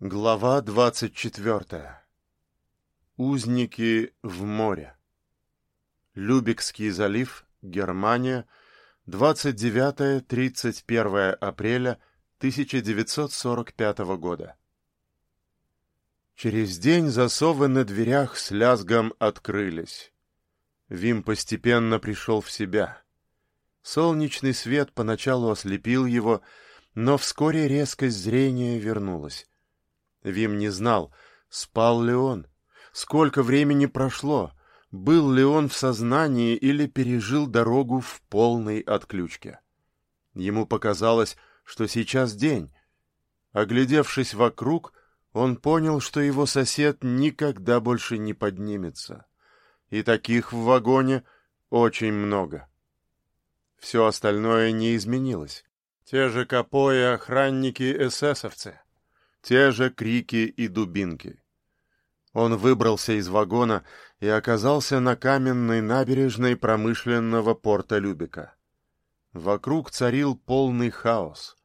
Глава двадцать четвертая. Узники в море. Любекский залив, Германия, 29-31 апреля 1945 года. Через день засовы на дверях с лязгом открылись. Вим постепенно пришел в себя. Солнечный свет поначалу ослепил его, но вскоре резкость зрения вернулась. Вим не знал, спал ли он, сколько времени прошло, был ли он в сознании или пережил дорогу в полной отключке. Ему показалось, что сейчас день. Оглядевшись вокруг, он понял, что его сосед никогда больше не поднимется. И таких в вагоне очень много. Все остальное не изменилось. Те же капо и охранники-эсэсовцы. Те же крики и дубинки. Он выбрался из вагона и оказался на каменной набережной промышленного порта Любека. Вокруг царил полный хаос.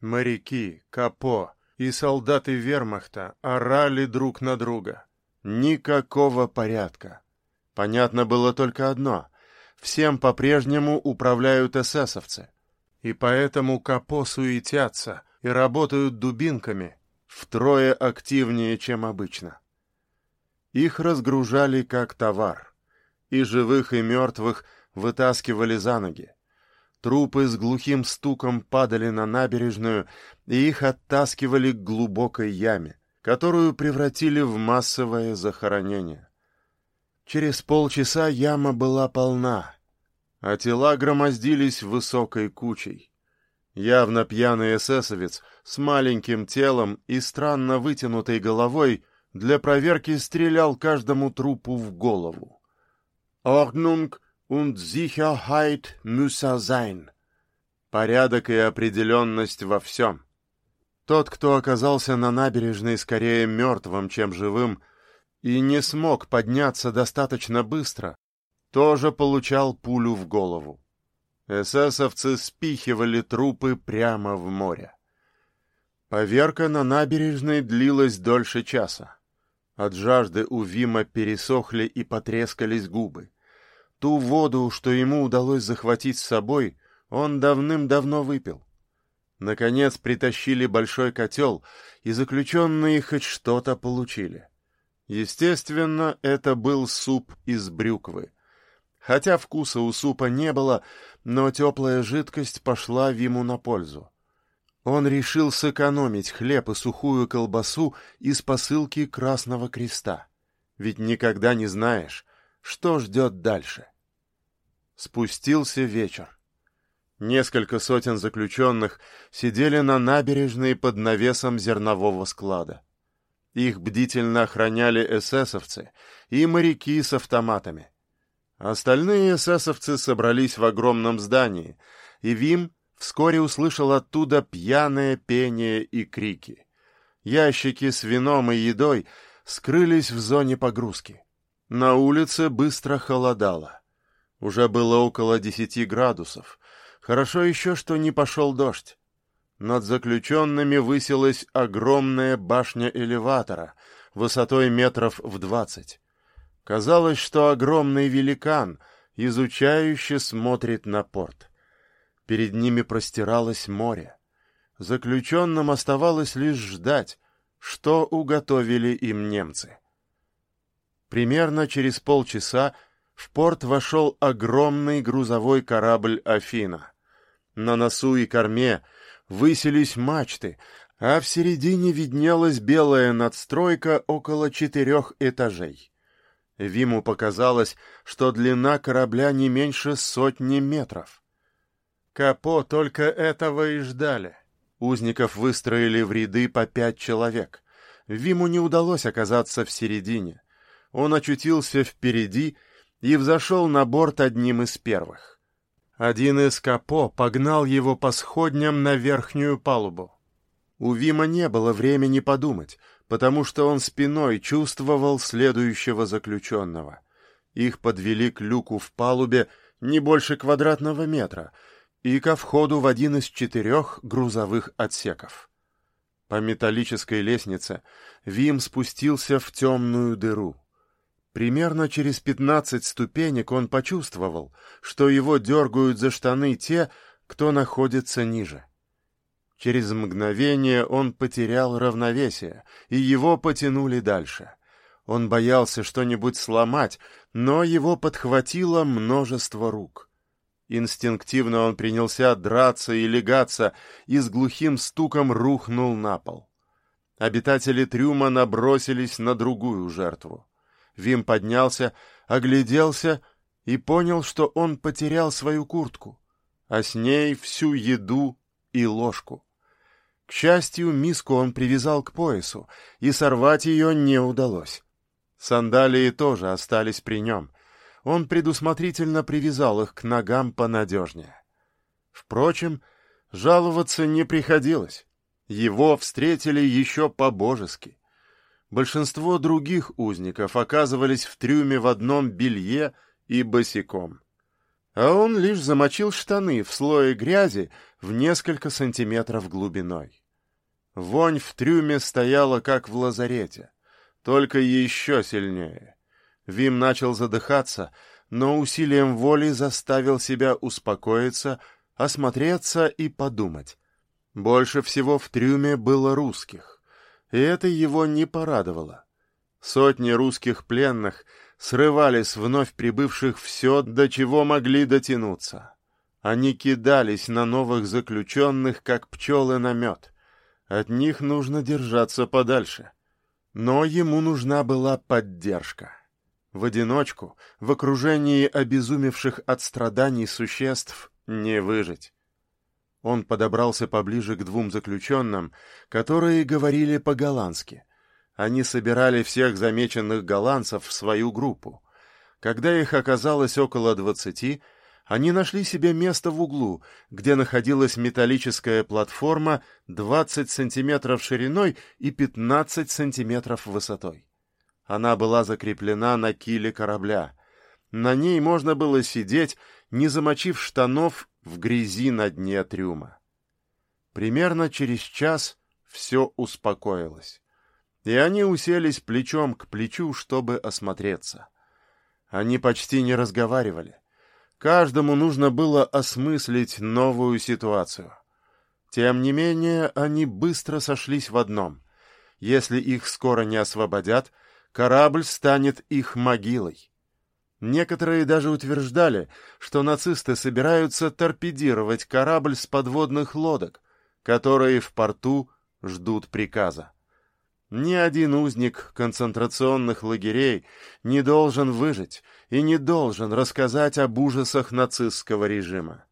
Моряки, капо и солдаты вермахта орали друг на друга. Никакого порядка. Понятно было только одно — всем по-прежнему управляют эсэсовцы. И поэтому капо суетятся и работают дубинками, втрое активнее, чем обычно. Их разгружали как товар, и живых, и мертвых вытаскивали за ноги. Трупы с глухим стуком падали на набережную, и их оттаскивали к глубокой яме, которую превратили в массовое захоронение. Через полчаса яма была полна, а тела громоздились высокой кучей. Явно пьяный эсэсовец с маленьким телом и странно вытянутой головой для проверки стрелял каждому трупу в голову. «Ordnung und Sicherheit müsse sein». Порядок и определенность во всем. Тот, кто оказался на набережной скорее мертвым, чем живым, и не смог подняться достаточно быстро, тоже получал пулю в голову. Эсэсовцы спихивали трупы прямо в море. Поверка на набережной длилась дольше часа. От жажды у Вима пересохли и потрескались губы. Ту воду, что ему удалось захватить с собой, он давным-давно выпил. Наконец притащили большой котел, и заключенные хоть что-то получили. Естественно, это был суп из брюквы. Хотя вкуса у супа не было, но теплая жидкость пошла Виму на пользу. Он решил сэкономить хлеб и сухую колбасу из посылки Красного Креста. Ведь никогда не знаешь, что ждет дальше. Спустился вечер. Несколько сотен заключенных сидели на набережной под навесом зернового склада. Их бдительно охраняли эсэсовцы и моряки с автоматами — Остальные эсэсовцы собрались в огромном здании, и Вим вскоре услышал оттуда пьяное пение и крики. Ящики с вином и едой скрылись в зоне погрузки. На улице быстро холодало. Уже было около десяти градусов. Хорошо еще, что не пошел дождь. Над заключенными высилась огромная башня элеватора, высотой метров в двадцать. Казалось, что огромный великан изучающе смотрит на порт. Перед ними простиралось море. Заключенным оставалось лишь ждать, что уготовили им немцы. Примерно через полчаса в порт вошел огромный грузовой корабль «Афина». На носу и корме высились мачты, а в середине виднелась белая надстройка около четырех этажей. Виму показалось, что длина корабля не меньше сотни метров. Капо только этого и ждали. Узников выстроили в ряды по пять человек. Виму не удалось оказаться в середине. Он очутился впереди и взошел на борт одним из первых. Один из капо погнал его по сходням на верхнюю палубу. У Вима не было времени подумать — потому что он спиной чувствовал следующего заключенного. Их подвели к люку в палубе не больше квадратного метра и ко входу в один из четырех грузовых отсеков. По металлической лестнице Вим спустился в темную дыру. Примерно через пятнадцать ступенек он почувствовал, что его дергают за штаны те, кто находится ниже. Через мгновение он потерял равновесие, и его потянули дальше. Он боялся что-нибудь сломать, но его подхватило множество рук. Инстинктивно он принялся драться и легаться, и с глухим стуком рухнул на пол. Обитатели трюма набросились на другую жертву. Вим поднялся, огляделся и понял, что он потерял свою куртку, а с ней всю еду и ложку. К счастью, миску он привязал к поясу, и сорвать ее не удалось. Сандалии тоже остались при нем. Он предусмотрительно привязал их к ногам понадежнее. Впрочем, жаловаться не приходилось. Его встретили еще по-божески. Большинство других узников оказывались в трюме в одном белье и босиком. А он лишь замочил штаны в слое грязи в несколько сантиметров глубиной. Вонь в трюме стояла, как в лазарете, только еще сильнее. Вим начал задыхаться, но усилием воли заставил себя успокоиться, осмотреться и подумать. Больше всего в трюме было русских, и это его не порадовало. Сотни русских пленных срывали с вновь прибывших все, до чего могли дотянуться. Они кидались на новых заключенных, как пчелы на мед — от них нужно держаться подальше. Но ему нужна была поддержка. В одиночку, в окружении обезумевших от страданий существ, не выжить. Он подобрался поближе к двум заключенным, которые говорили по-голландски. Они собирали всех замеченных голландцев в свою группу. Когда их оказалось около двадцати, они нашли себе место в углу, где находилась металлическая платформа 20 сантиметров шириной и 15 сантиметров высотой. Она была закреплена на киле корабля. На ней можно было сидеть, не замочив штанов в грязи на дне трюма. Примерно через час все успокоилось, и они уселись плечом к плечу, чтобы осмотреться. Они почти не разговаривали — Каждому нужно было осмыслить новую ситуацию. Тем не менее, они быстро сошлись в одном. Если их скоро не освободят, корабль станет их могилой. Некоторые даже утверждали, что нацисты собираются торпедировать корабль с подводных лодок, которые в порту ждут приказа. Ни один узник концентрационных лагерей не должен выжить и не должен рассказать об ужасах нацистского режима.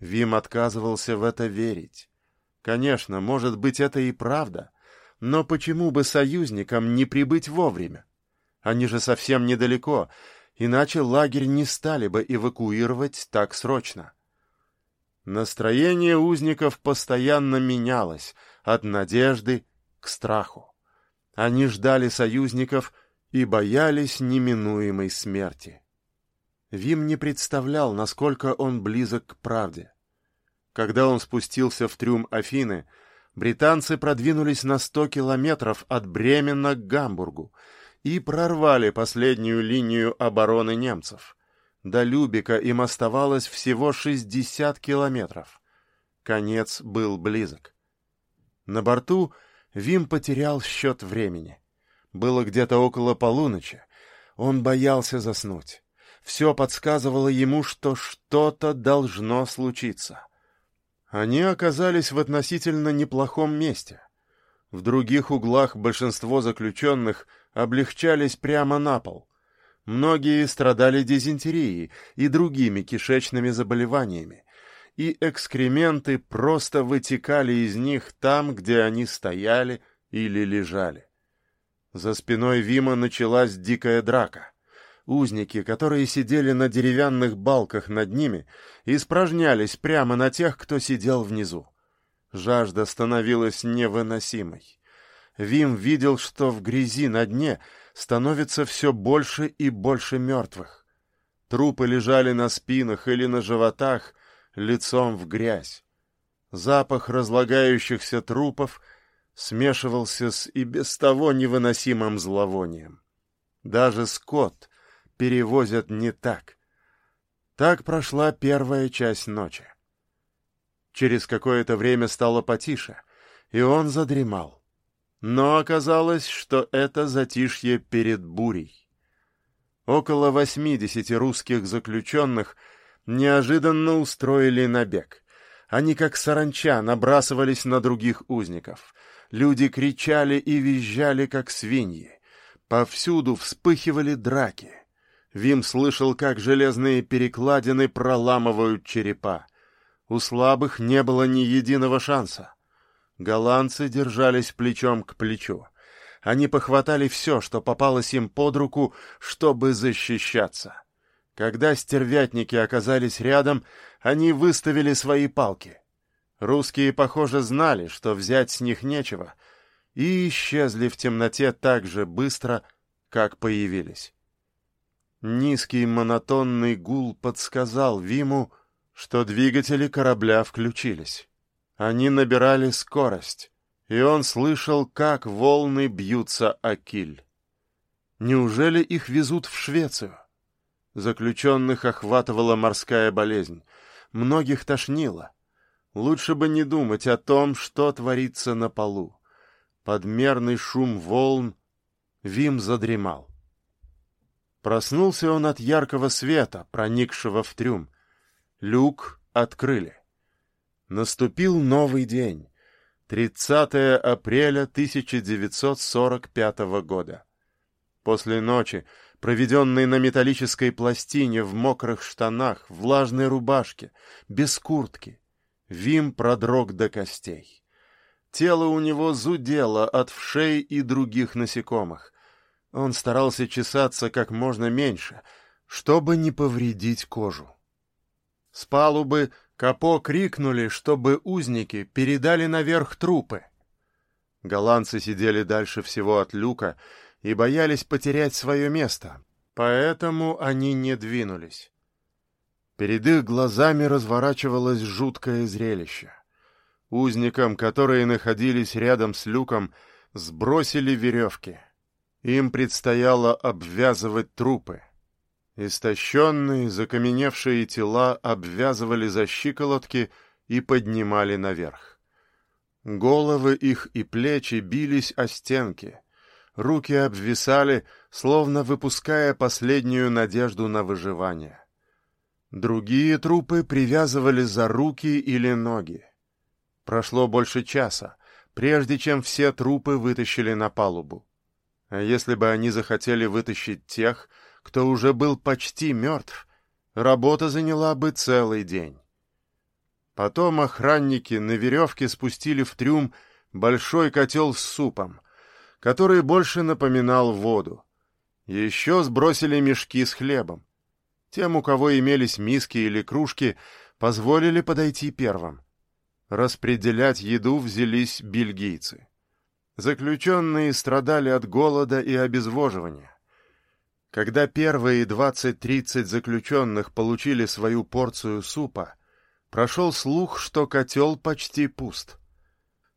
Вим отказывался в это верить. Конечно, может быть, это и правда, но почему бы союзникам не прибыть вовремя? Они же совсем недалеко, иначе лагерь не стали бы эвакуировать так срочно. Настроение узников постоянно менялось от надежды к страху. Они ждали союзников и боялись неминуемой смерти. Вим не представлял, насколько он близок к правде. Когда он спустился в трюм Афины, британцы продвинулись на сто километров от Бремена к Гамбургу и прорвали последнюю линию обороны немцев. До Любика им оставалось всего 60 километров. Конец был близок. На борту Вим потерял счет времени. Было где-то около полуночи. Он боялся заснуть. Все подсказывало ему, что что-то должно случиться. Они оказались в относительно неплохом месте. В других углах большинство заключенных облегчались прямо на пол. Многие страдали дизентерией и другими кишечными заболеваниями, и экскременты просто вытекали из них там, где они стояли или лежали. За спиной Вима началась дикая драка. Узники, которые сидели на деревянных балках над ними, испражнялись прямо на тех, кто сидел внизу. Жажда становилась невыносимой. Вим видел, что в грязи на дне становится все больше и больше мертвых. Трупы лежали на спинах или на животах, лицом в грязь. Запах разлагающихся трупов смешивался с и без того невыносимым зловонием. Даже скот перевозят не так. Так прошла первая часть ночи. Через какое-то время стало потише, и он задремал. Но оказалось, что это затишье перед бурей. Около восьмидесяти русских заключенных неожиданно устроили набег. Они, как саранча, набрасывались на других узников. Люди кричали и визжали, как свиньи. Повсюду вспыхивали драки. Вим слышал, как железные перекладины проламывают черепа. У слабых не было ни единого шанса. Голландцы держались плечом к плечу. Они похватали все, что попалось им под руку, чтобы защищаться. Когда стервятники оказались рядом, они выставили свои палки. Русские, похоже, знали, что взять с них нечего, и исчезли в темноте так же быстро, как появились. Низкий монотонный гул подсказал Виму, что двигатели корабля включились. Они набирали скорость, и он слышал, как волны бьются о киль. Неужели их везут в Швецию? Заключенных охватывала морская болезнь. Многих тошнило. Лучше бы не думать о том, что творится на полу. Подмерный шум волн Вим задремал. Проснулся он от яркого света, проникшего в трюм. Люк открыли. Наступил новый день, 30 апреля 1945 года. После ночи, проведенной на металлической пластине в мокрых штанах, влажной рубашке, без куртки, Вим продрог до костей. Тело у него зудело от вшей и других насекомых. Он старался чесаться как можно меньше, чтобы не повредить кожу. С палубы Капо крикнули, чтобы узники передали наверх трупы. Голландцы сидели дальше всего от люка и боялись потерять свое место, поэтому они не двинулись. Перед их глазами разворачивалось жуткое зрелище. Узникам, которые находились рядом с люком, сбросили веревки. Им предстояло обвязывать трупы. Истощенные, закаменевшие тела обвязывали за щиколотки и поднимали наверх. Головы их и плечи бились о стенки. Руки обвисали, словно выпуская последнюю надежду на выживание. Другие трупы привязывали за руки или ноги. Прошло больше часа, прежде чем все трупы вытащили на палубу. А если бы они захотели вытащить тех, кто уже был почти мертв, работа заняла бы целый день. Потом охранники на веревке спустили в трюм большой котел с супом, который больше напоминал воду. Еще сбросили мешки с хлебом. Тем, у кого имелись миски или кружки, позволили подойти первым. Распределять еду взялись бельгийцы. Заключенные страдали от голода и обезвоживания. Когда первые 20-30 заключенных получили свою порцию супа, прошел слух, что котел почти пуст.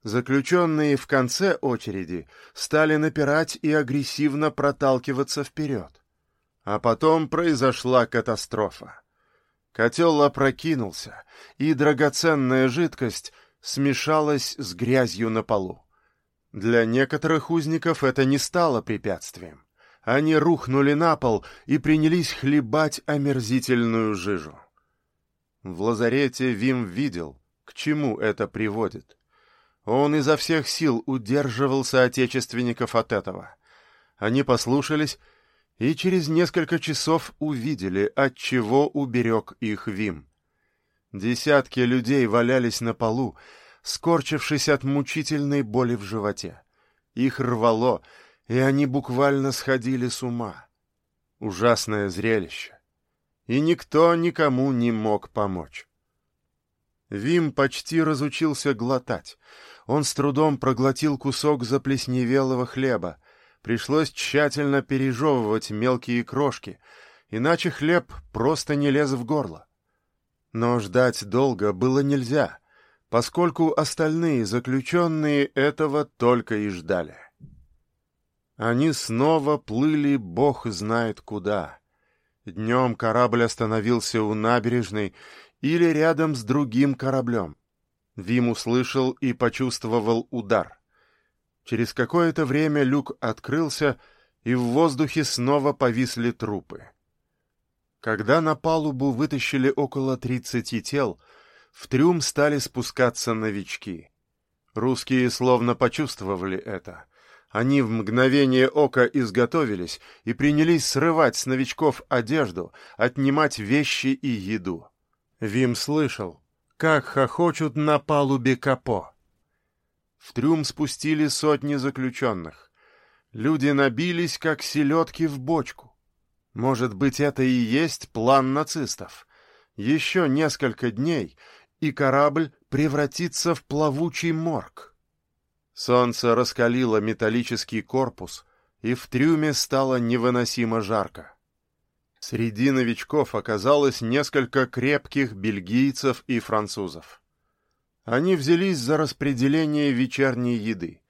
Заключенные в конце очереди стали напирать и агрессивно проталкиваться вперед. А потом произошла катастрофа. Котел опрокинулся, и драгоценная жидкость смешалась с грязью на полу. Для некоторых узников это не стало препятствием. Они рухнули на пол и принялись хлебать омерзительную жижу. В лазарете Вим видел, к чему это приводит. Он изо всех сил удерживал соотечественников от этого. Они послушались и через несколько часов увидели, от чего уберег их Вим. Десятки людей валялись на полу, скорчившись от мучительной боли в животе. Их рвало, и они буквально сходили с ума. Ужасное зрелище. И никто никому не мог помочь. Вим почти разучился глотать. Он с трудом проглотил кусок заплесневелого хлеба. Пришлось тщательно пережевывать мелкие крошки, иначе хлеб просто не лез в горло. Но ждать долго было нельзя. поскольку остальные заключенные этого только и ждали. Они снова плыли бог знает куда. Днем корабль остановился у набережной или рядом с другим кораблем. Вим услышал и почувствовал удар. Через какое-то время люк открылся, и в воздухе снова повисли трупы. Когда на палубу вытащили около тридцати тел, в трюм стали спускаться новички. Русские словно почувствовали это. Они в мгновение ока изготовились и принялись срывать с новичков одежду, отнимать вещи и еду. Вим слышал, как хохочут на палубе Капо. В трюм спустили сотни заключенных. Люди набились, как селедки в бочку. Может быть, это и есть план нацистов. Еще несколько дней, и корабль превратится в плавучий морг. Солнце раскалило металлический корпус, и в трюме стало невыносимо жарко. Среди новичков оказалось несколько крепких бельгийцев и французов. Они взялись за распределение вечерней еды.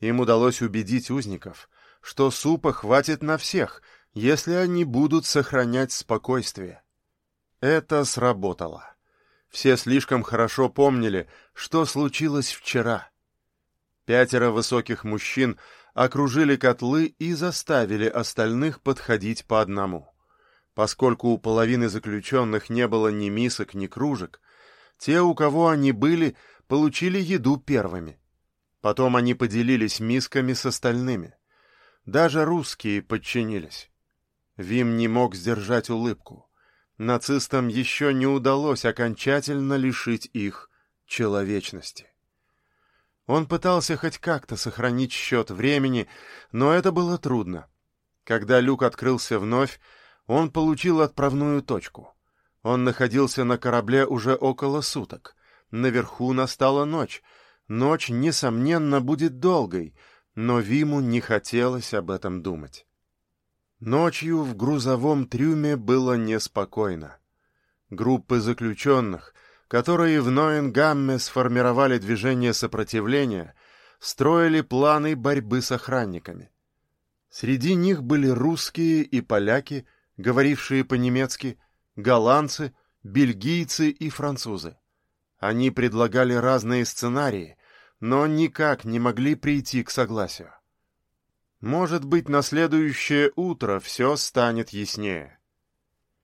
Им удалось убедить узников, что супа хватит на всех, если они будут сохранять спокойствие. Это сработало. Все слишком хорошо помнили, что случилось вчера — Пятеро высоких мужчин окружили котлы и заставили остальных подходить по одному. Поскольку у половины заключенных не было ни мисок, ни кружек, те, у кого они были, получили еду первыми. Потом они поделились мисками с остальными. Даже русские подчинились. Вим не мог сдержать улыбку. Нацистам еще не удалось окончательно лишить их человечности. Он пытался хоть как-то сохранить счет времени, но это было трудно. Когда люк открылся вновь, он получил отправную точку. Он находился на корабле уже около суток. Наверху настала ночь. Ночь, несомненно, будет долгой, но Виму не хотелось об этом думать. Ночью в грузовом трюме было неспокойно. Группы заключенных — которые в Ноенгамме сформировали движение сопротивления, строили планы борьбы с охранниками. Среди них были русские и поляки, говорившие по-немецки, голландцы, бельгийцы и французы. Они предлагали разные сценарии, но никак не могли прийти к согласию. Может быть, на следующее утро все станет яснее.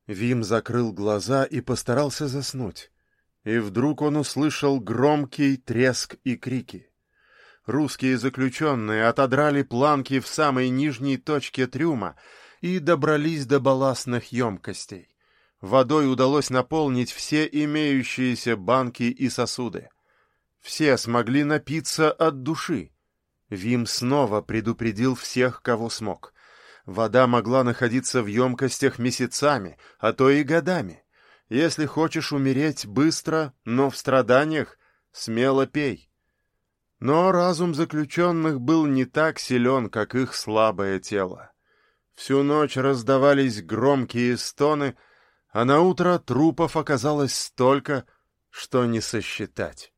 Вим закрыл глаза и постарался заснуть и вдруг он услышал громкий треск и крики. Русские заключенные отодрали планки в самой нижней точке трюма и добрались до балластных емкостей. Водой удалось наполнить все имеющиеся банки и сосуды. Все смогли напиться от души. Вим снова предупредил всех, кого смог. Вода могла находиться в емкостях месяцами, а то и годами. Если хочешь умереть быстро, но в страданиях, смело пей. Но разум заключенных был не так силен, как их слабое тело. Всю ночь раздавались громкие стоны, а на утро трупов оказалось столько, что не сосчитать.